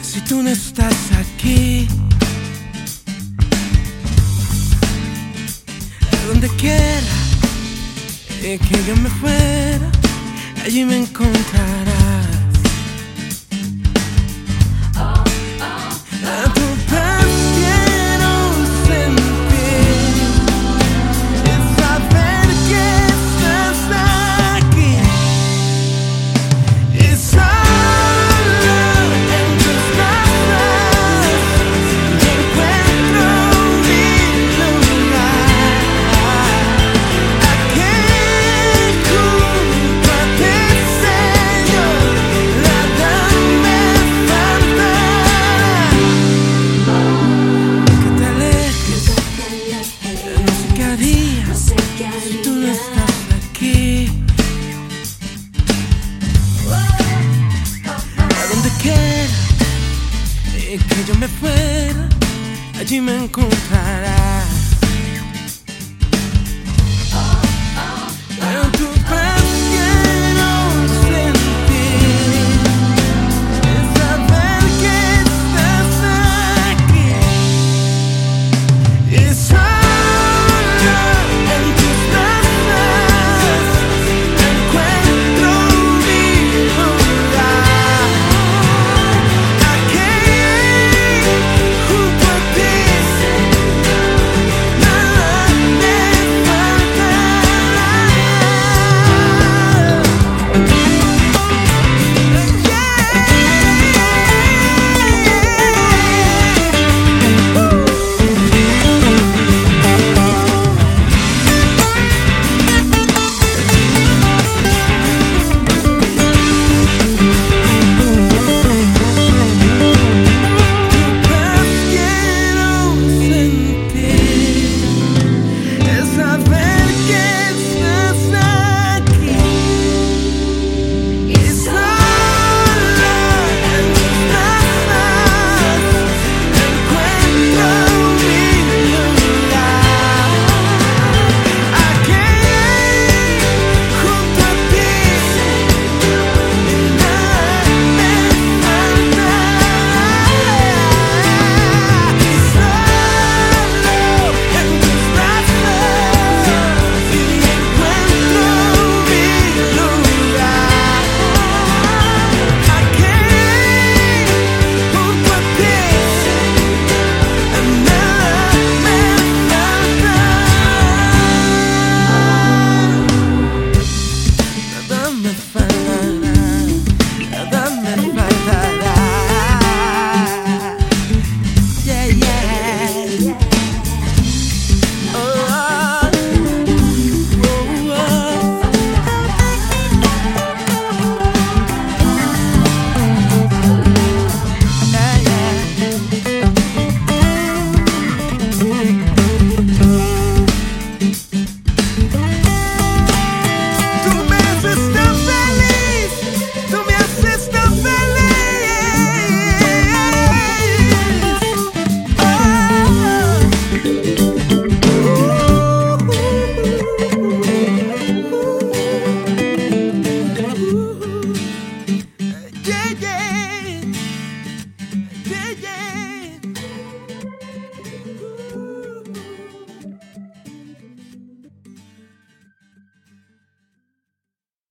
si tú no estás aquí? Donde quiera que yo me fuera, allí me encontrarás. que yo me fuera, allí me encontrarás.